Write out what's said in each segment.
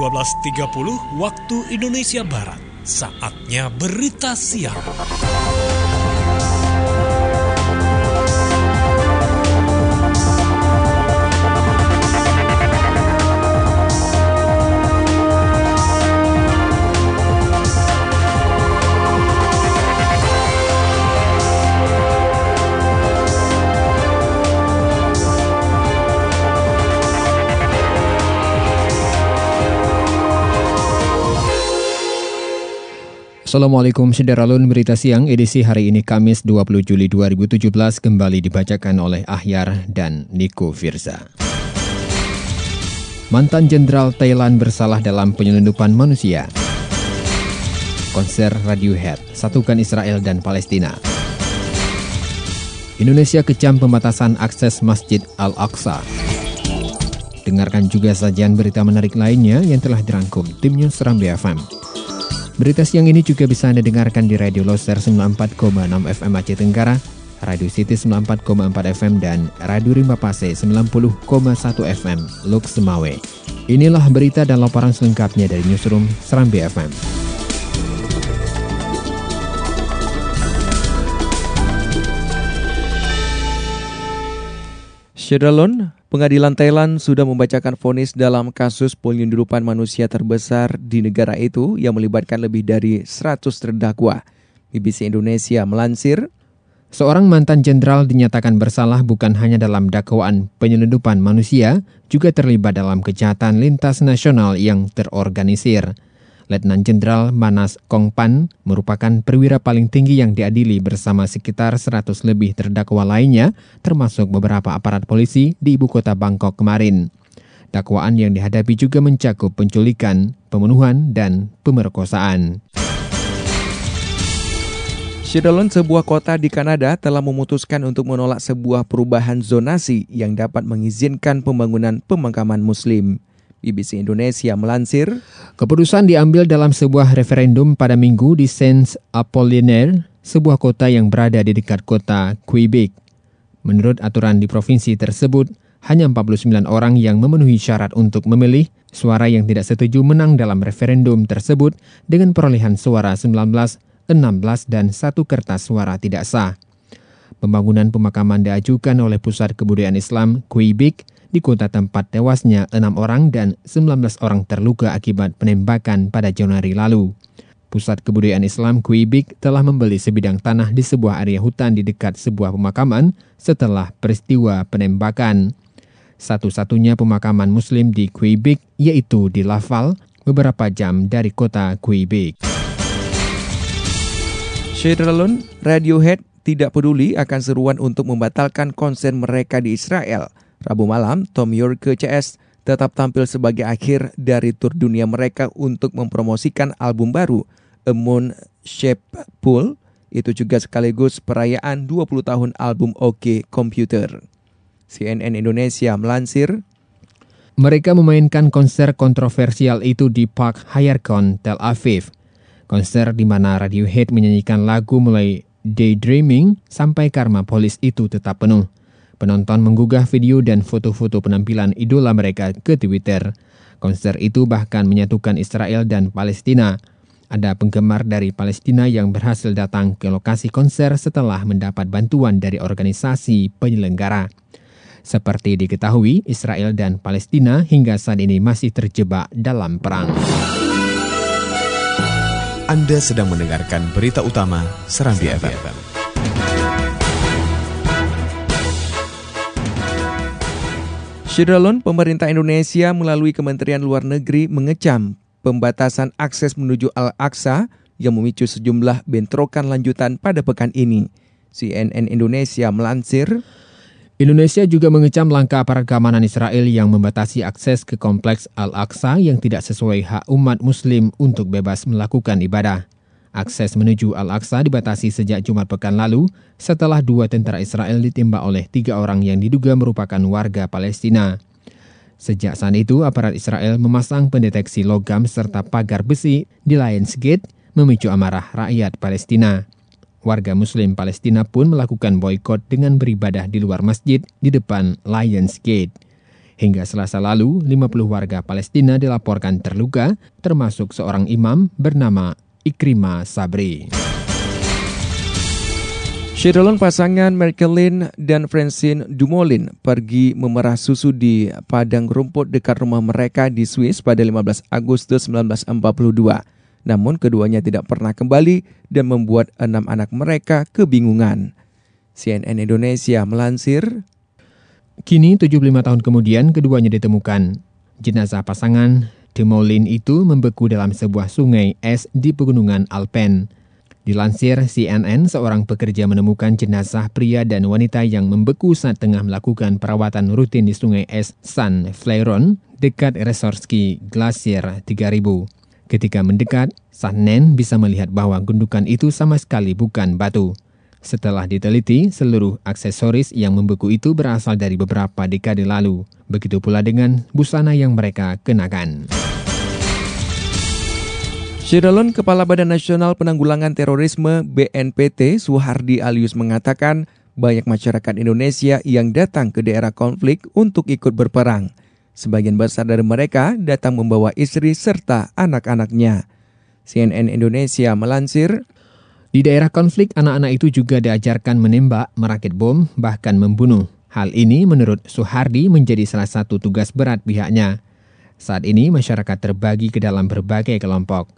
12.30 waktu Indonesia Barat. Saatnya berita siang. Assalamualaikum Syederalun Berita Siang edisi hari ini Kamis 20 Juli 2017 kembali dibacakan oleh Ahyar dan Niko Firza. Mantan Jenderal Thailand bersalah dalam penyelundupan manusia. Konser Radiohead, satukan Israel dan Palestina. Indonesia kecam pembatasan akses Masjid Al-Aqsa. Dengarkan juga sajian berita menarik lainnya yang telah dirangkum tim News Rambi FM. Berita siang ini juga bisa Anda dengarkan di Radio Loser 94,6 FM Aceh Tenggara, Radio City 94,4 FM, dan Radio Rimba Pase 90,1 FM Luk Semawe. Inilah berita dan laporan selengkapnya dari Newsroom Serambi FM. Syederalun, Pengadilan Thailand sudah membacakan vonis dalam kasus penyelundupan manusia terbesar di negara itu yang melibatkan lebih dari 100 terdakwa. BBC Indonesia melansir, Seorang mantan jenderal dinyatakan bersalah bukan hanya dalam dakwaan penyelundupan manusia, juga terlibat dalam kejahatan lintas nasional yang terorganisir. Letnan Jenderal Manas Kongpan merupakan perwira paling tinggi yang diadili bersama sekitar 100 lebih terdakwa lainnya, termasuk beberapa aparat polisi di ibu kota Bangkok kemarin. Dakwaan yang dihadapi juga mencakup penculikan, pembunuhan, dan pemerkosaan. Shidalon, sebuah kota di Kanada, telah memutuskan untuk menolak sebuah perubahan zonasi yang dapat mengizinkan pembangunan pemakaman muslim. BBC Indonesia melansir, Keputusan diambil dalam sebuah referendum pada minggu di Saint Apollinaire, sebuah kota yang berada di dekat kota Quebec. Menurut aturan di provinsi tersebut, hanya 49 orang yang memenuhi syarat untuk memilih suara yang tidak setuju menang dalam referendum tersebut dengan perolehan suara 19, 16, dan satu kertas suara tidak sah. Pembangunan pemakaman diajukan oleh Pusat Kebudayaan Islam Quebec di kota tempat tewasnya enam orang dan 19 orang terluka akibat penembakan pada Januari lalu. Pusat Kebudayaan Islam Quebec telah membeli sebidang tanah di sebuah area hutan di dekat sebuah pemakaman setelah peristiwa penembakan. Satu-satunya pemakaman muslim di Quebec yaitu di Laval, beberapa jam dari kota Quebec. Shedrelon, Radiohead tidak peduli akan seruan untuk membatalkan konser mereka di Israel – Rabu malam, Tom York CS tetap tampil sebagai akhir dari tur dunia mereka untuk mempromosikan album baru, A Moon Shape Pool. Itu juga sekaligus perayaan 20 tahun album OK Computer. CNN Indonesia melansir, mereka memainkan konser kontroversial itu di Park Hayarkon, Tel Aviv. Konser di mana Radiohead menyanyikan lagu mulai Daydreaming sampai Karma Police itu tetap penuh. Penonton menggugah video dan foto-foto penampilan idola mereka ke Twitter. Konser itu bahkan menyatukan Israel dan Palestina. Ada penggemar dari Palestina yang berhasil datang ke lokasi konser setelah mendapat bantuan dari organisasi penyelenggara. Seperti diketahui, Israel dan Palestina hingga saat ini masih terjebak dalam perang. Anda sedang mendengarkan berita utama Serambi FM. Syederalun, pemerintah Indonesia melalui Kementerian Luar Negeri mengecam pembatasan akses menuju Al-Aqsa yang memicu sejumlah bentrokan lanjutan pada pekan ini. CNN Indonesia melansir, Indonesia juga mengecam langkah aparat keamanan Israel yang membatasi akses ke kompleks Al-Aqsa yang tidak sesuai hak umat muslim untuk bebas melakukan ibadah. Akses menuju Al-Aqsa dibatasi sejak Jumat pekan lalu setelah dua tentara Israel ditembak oleh tiga orang yang diduga merupakan warga Palestina. Sejak saat itu, aparat Israel memasang pendeteksi logam serta pagar besi di Lions Gate memicu amarah rakyat Palestina. Warga Muslim Palestina pun melakukan boykot dengan beribadah di luar masjid di depan Lions Gate. Hingga selasa lalu, 50 warga Palestina dilaporkan terluka, termasuk seorang imam bernama Ikrima Sabri. Sherilyn pasangan Merkelin dan Francine Dumoulin pergi memerah susu di padang rumput dekat rumah mereka di Swiss pada 15 Agustus 1942. Namun keduanya tidak pernah kembali dan membuat enam anak mereka kebingungan. CNN Indonesia melansir, Kini 75 tahun kemudian keduanya ditemukan. Jenazah pasangan Demolin itu membeku dalam sebuah sungai es di pegunungan Alpen. Dilansir CNN, seorang pekerja menemukan jenazah pria dan wanita yang membeku saat tengah melakukan perawatan rutin di sungai es San Flairon dekat Resorski Glacier 3000. Ketika mendekat, Sannen bisa melihat bahwa gundukan itu sama sekali bukan batu. Setelah diteliti, seluruh aksesoris yang membeku itu berasal dari beberapa dekade lalu. Begitu pula dengan busana yang mereka kenakan. Syiralon Kepala Badan Nasional Penanggulangan Terorisme BNPT Suhardi Alius mengatakan banyak masyarakat Indonesia yang datang ke daerah konflik untuk ikut berperang. Sebagian besar dari mereka datang membawa istri serta anak-anaknya. CNN Indonesia melansir, di daerah konflik, anak-anak itu juga diajarkan menembak, merakit bom, bahkan membunuh. Hal ini menurut Suhardi menjadi salah satu tugas berat pihaknya. Saat ini masyarakat terbagi ke dalam berbagai kelompok.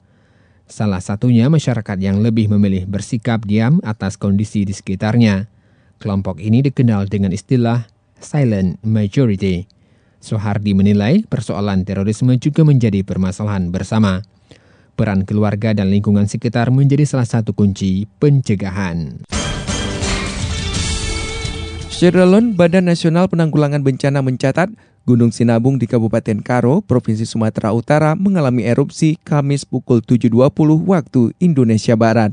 Salah satunya masyarakat yang lebih memilih bersikap diam atas kondisi di sekitarnya. Kelompok ini dikenal dengan istilah silent majority. Sohardi menilai persoalan terorisme juga menjadi permasalahan bersama peran keluarga dan lingkungan sekitar menjadi salah satu kunci pencegahan. Sierralon Badan Nasional Penanggulangan Bencana mencatat Gunung Sinabung di Kabupaten Karo, Provinsi Sumatera Utara mengalami erupsi Kamis pukul 7.20 waktu Indonesia Barat.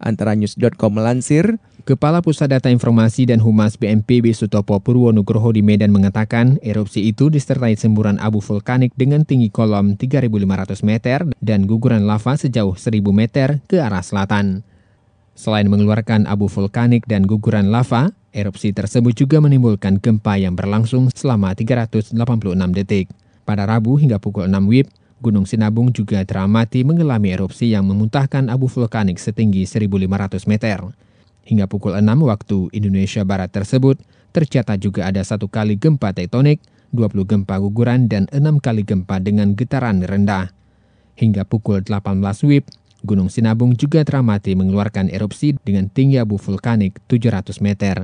Antara news.com melansir, Kepala Pusat Data Informasi dan Humas BNPB Sutopo Purwonugroho di Medan mengatakan erupsi itu disertai semburan abu vulkanik dengan tinggi kolom 3.500 meter dan guguran lava sejauh 1.000 meter ke arah selatan. Selain mengeluarkan abu vulkanik dan guguran lava, erupsi tersebut juga menimbulkan gempa yang berlangsung selama 386 detik. Pada Rabu hingga pukul 6 WIB, Gunung Sinabung juga teramati mengalami erupsi yang memuntahkan abu vulkanik setinggi 1.500 meter. Hingga pukul 6 waktu Indonesia Barat tersebut, tercatat juga ada satu kali gempa tektonik, 20 gempa guguran, dan 6 kali gempa dengan getaran rendah. Hingga pukul 18 WIB, Gunung Sinabung juga teramati mengeluarkan erupsi dengan tinggi abu vulkanik 700 meter.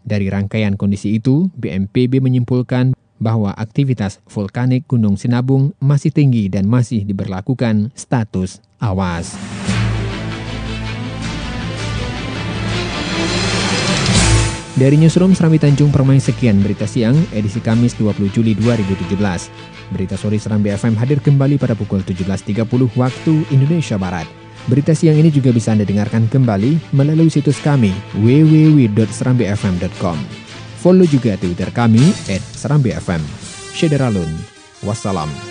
Dari rangkaian kondisi itu, BMPB menyimpulkan bahwa aktivitas vulkanik Gunung Sinabung masih tinggi dan masih diberlakukan status awas. Dari Newsroom Serambi Tanjung Permai sekian berita siang edisi Kamis 20 Juli 2017. Berita sore Serambi FM hadir kembali pada pukul 17.30 waktu Indonesia Barat. Berita siang ini juga bisa Anda dengarkan kembali melalui situs kami www.serambifm.com. Follow juga Twitter kami at Serambi FM. Wassalam.